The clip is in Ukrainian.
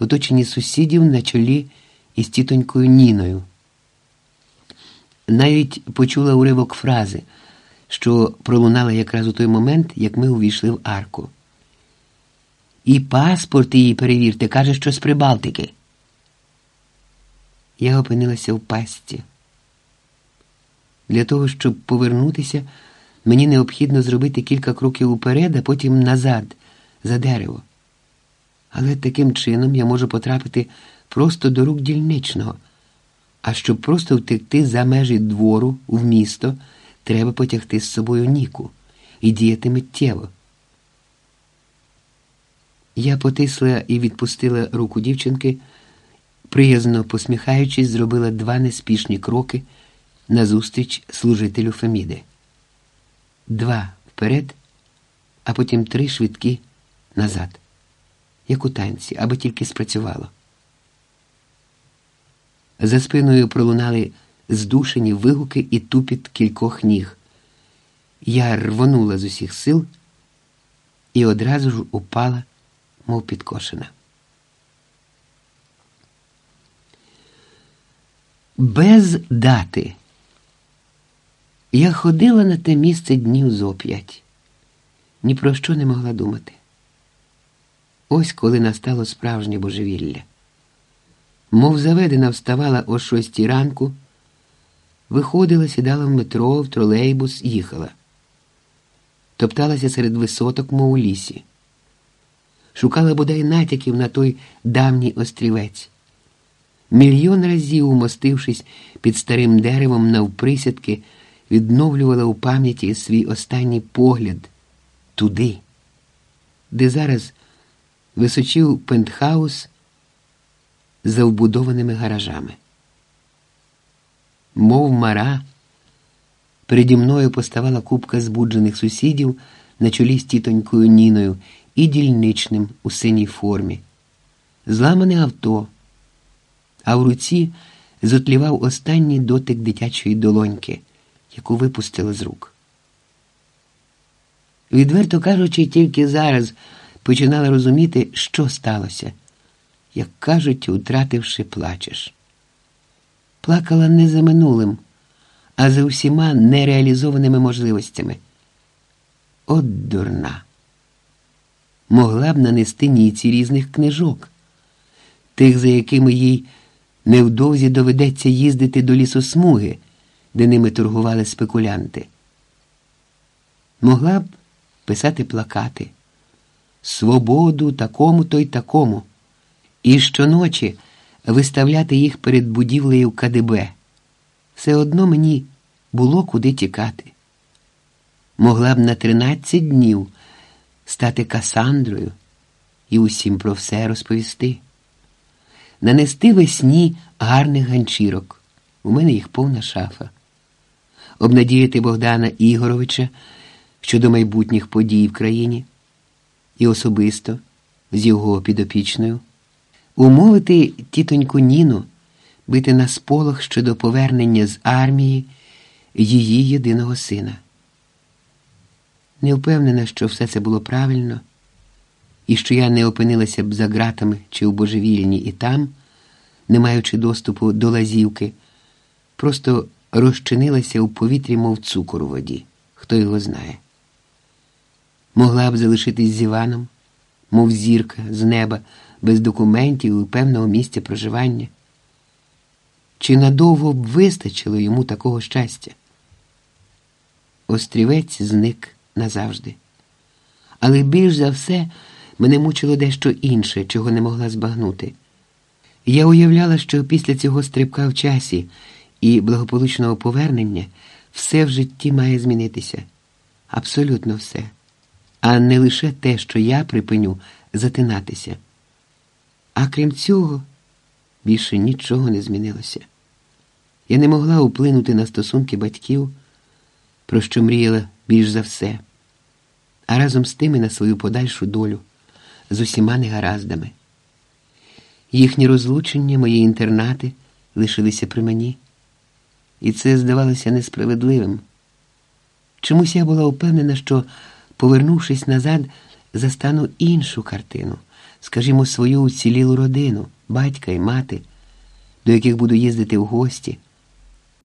оточені сусідів на чолі із тітонькою Ніною. Навіть почула уривок фрази, що пролунала якраз у той момент, як ми увійшли в арку. І паспорт її перевірте, каже, що з Прибалтики. Я опинилася в пастці. Для того, щоб повернутися, мені необхідно зробити кілька кроків уперед, а потім назад, за дерево. Але таким чином я можу потрапити просто до рук дільничного. А щоб просто втекти за межі двору в місто, треба потягти з собою Ніку і діяти миттєво. Я потисла і відпустила руку дівчинки, приязно посміхаючись, зробила два неспішні кроки назустріч служителю Феміди. Два вперед, а потім три швидкі назад, як у танці, аби тільки спрацювало. За спиною пролунали здушені вигуки і тупіт кількох ніг. Я рвонула з усіх сил і одразу ж упала, мов підкошена. Без дати. Я ходила на те місце днів зо п'ять. Ні про що не могла думати. Ось коли настало справжнє божевілля. Мов заведена вставала о шостій ранку, виходила, сідала в метро, в тролейбус, їхала. Топталася серед висоток, мов у лісі. Шукала бодай натяків на той давній острівець. Мільйон разів, умостившись під старим деревом навприсядки, відновлювала у пам'яті свій останній погляд туди, де зараз височив пентхаус за вбудованими гаражами. Мов мара, переді мною поставала купка збуджених сусідів на чолі з тітонькою Ніною і дільничним у синій формі, зламане авто, а в руці зотлівав останній дотик дитячої долоньки, яку випустили з рук. Відверто кажучи, тільки зараз починала розуміти, що сталося як кажуть, утративши, плачеш. Плакала не за минулим, а за усіма нереалізованими можливостями. От дурна. Могла б нанести ніці різних книжок, тих, за якими їй невдовзі доведеться їздити до лісосмуги, де ними торгували спекулянти. Могла б писати плакати. Свободу такому-то й такому і щоночі виставляти їх перед будівлею КДБ. Все одно мені було куди тікати. Могла б на тринадцять днів стати Касандрою і усім про все розповісти, нанести весні гарних ганчірок. У мене їх повна шафа, обнадіяти Богдана Ігоровича щодо майбутніх подій в країні і особисто з його підопічною умовити тітоньку Ніну бити на сполох щодо повернення з армії її єдиного сина. Не впевнена, що все це було правильно, і що я не опинилася б за ґратами чи у божевільні і там, не маючи доступу до лазівки, просто розчинилася у повітрі, мов цукор у воді, хто його знає. Могла б залишитись з Іваном, мов зірка з неба без документів і певного місця проживання. Чи надовго б вистачило йому такого щастя? Острівець зник назавжди. Але більш за все мене мучило дещо інше, чого не могла збагнути. Я уявляла, що після цього стрибка в часі і благополучного повернення все в житті має змінитися. Абсолютно все. А не лише те, що я припиню затинатися. А крім цього, більше нічого не змінилося. Я не могла вплинути на стосунки батьків, про що мріяла більш за все, а разом з тими на свою подальшу долю з усіма негараздами. Їхні розлучення, мої інтернати лишилися при мені, і це здавалося несправедливим. Чомусь я була впевнена, що, повернувшись назад, застану іншу картину скажімо, свою уцілілу родину, батька і мати, до яких буду їздити в гості.